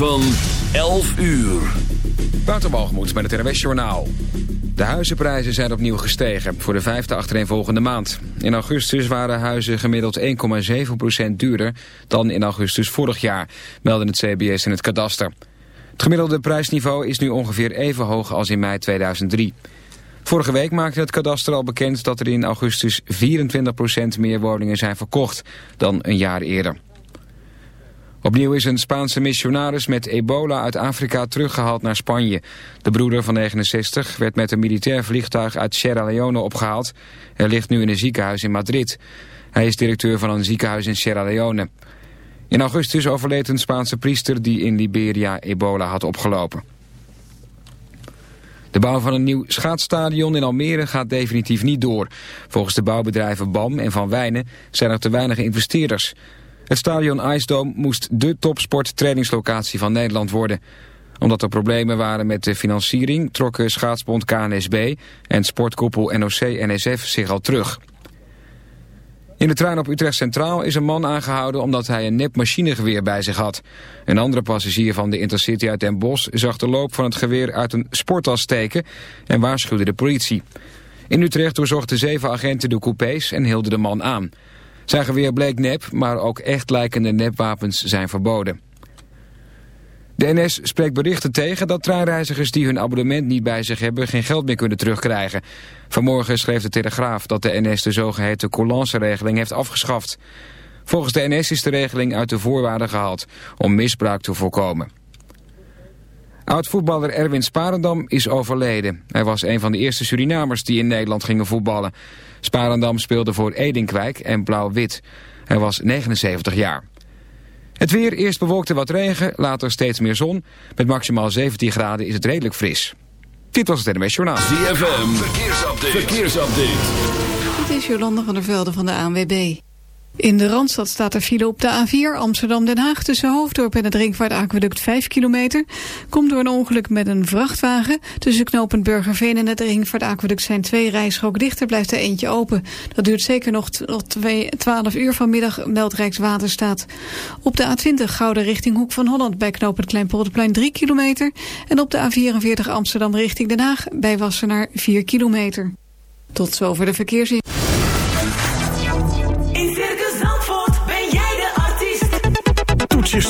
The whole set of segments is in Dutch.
Van 11 uur. Waterbalgemoed met het NWS Journaal. De huizenprijzen zijn opnieuw gestegen voor de vijfde achtereenvolgende maand. In augustus waren huizen gemiddeld 1,7% duurder dan in augustus vorig jaar, melden het CBS en het kadaster. Het gemiddelde prijsniveau is nu ongeveer even hoog als in mei 2003. Vorige week maakte het kadaster al bekend dat er in augustus 24% meer woningen zijn verkocht dan een jaar eerder. Opnieuw is een Spaanse missionaris met ebola uit Afrika teruggehaald naar Spanje. De broeder van 69 werd met een militair vliegtuig uit Sierra Leone opgehaald. Hij ligt nu in een ziekenhuis in Madrid. Hij is directeur van een ziekenhuis in Sierra Leone. In augustus overleed een Spaanse priester die in Liberia ebola had opgelopen. De bouw van een nieuw schaatsstadion in Almere gaat definitief niet door. Volgens de bouwbedrijven BAM en Van Wijnen zijn er te weinig investeerders... Het stadion IJsdoom moest de topsporttrainingslocatie van Nederland worden. Omdat er problemen waren met de financiering trokken schaatsbond KNSB en sportkoepel NOC-NSF zich al terug. In de trein op Utrecht Centraal is een man aangehouden omdat hij een nep machinegeweer bij zich had. Een andere passagier van de Intercity uit Den Bosch zag de loop van het geweer uit een sporttas steken en waarschuwde de politie. In Utrecht doorzochten zeven agenten de coupés en hielden de man aan. Zijn geweer bleek nep, maar ook echt lijkende nepwapens zijn verboden. De NS spreekt berichten tegen dat treinreizigers die hun abonnement niet bij zich hebben geen geld meer kunnen terugkrijgen. Vanmorgen schreef de Telegraaf dat de NS de zogeheten coulance-regeling heeft afgeschaft. Volgens de NS is de regeling uit de voorwaarden gehaald om misbruik te voorkomen. Oud-voetballer Erwin Sparendam is overleden. Hij was een van de eerste Surinamers die in Nederland gingen voetballen. Sparendam speelde voor Edinkwijk en Blauw-Wit. Hij was 79 jaar. Het weer, eerst bewolkt wat regen, later steeds meer zon. Met maximaal 17 graden is het redelijk fris. Dit was het NMS Journaal. ZFM, verkeersupdate. verkeersupdate. Dit is Jolanda van der Velde van de ANWB. In de Randstad staat er file op de A4 Amsterdam-Den Haag... tussen Hoofddorp en het Ringvaartaqueduct 5 kilometer. Komt door een ongeluk met een vrachtwagen. Tussen knooppunt Burgerveen en het Ringvaartaqueduct zijn twee rijstroken dichter. Blijft er eentje open. Dat duurt zeker nog tot 12 uur vanmiddag, meldt Rijkswaterstaat. Op de A20 Gouden richting Hoek van Holland... bij knooppunt Kleinpolderplein 3 kilometer. En op de A44 Amsterdam richting Den Haag... bij Wassenaar 4 kilometer. Tot zover de verkeersin.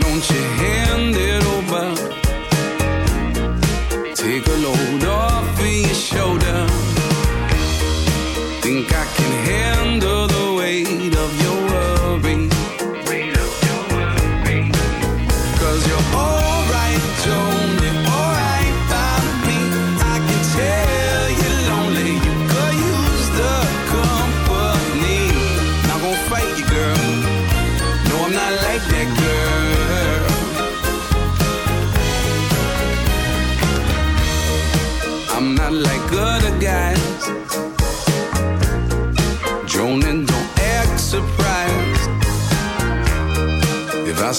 don't you hand it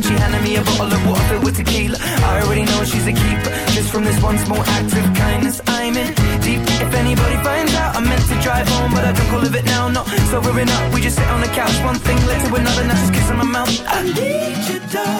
then she handed me a bottle of water filled with tequila. I already know she's a keeper, just from this one small act of kindness. I'm in deep. If anybody finds out, I meant to drive home, but I drunk all of it now. Not sobering up, we just sit on the couch, one thing led to another. Now she's kissing my mouth. I need you, darling.